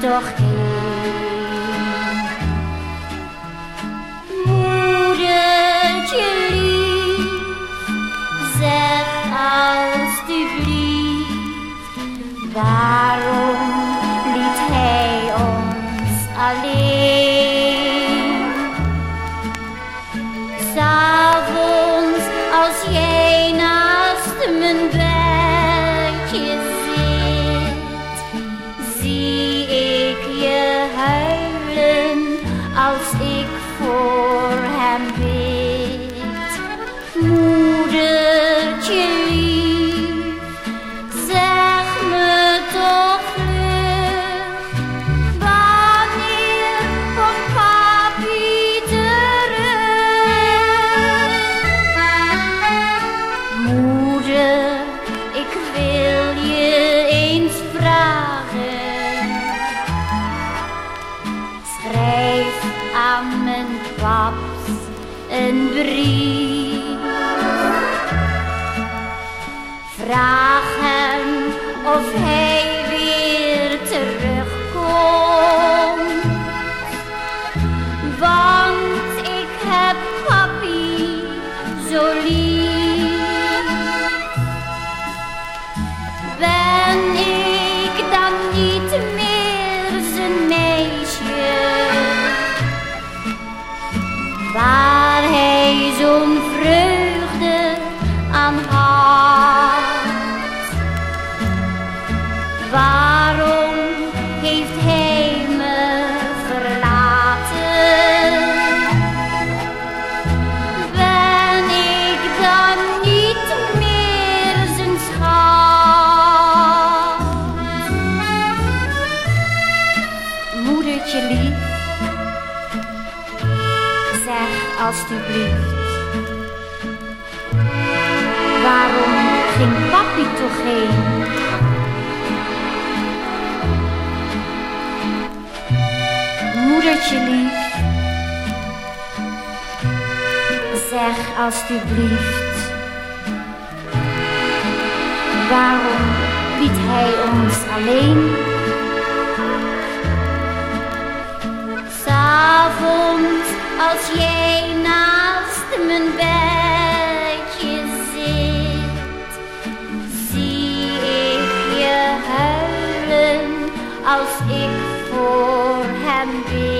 toch heen. Lief, zeg alstublieft, waarom mijn paps een brief. Vraag hem of hij Waarom heeft hij me verlaten? Ben ik dan niet meer zijn schat? Moedertje lief, zeg alstublieft. Waarom ging papi toch heen? Lief, zeg alstublieft. Waarom liet hij ons alleen? S'avonds als jij naast mijn bedje zit, zie ik je als ik voor hem. Moe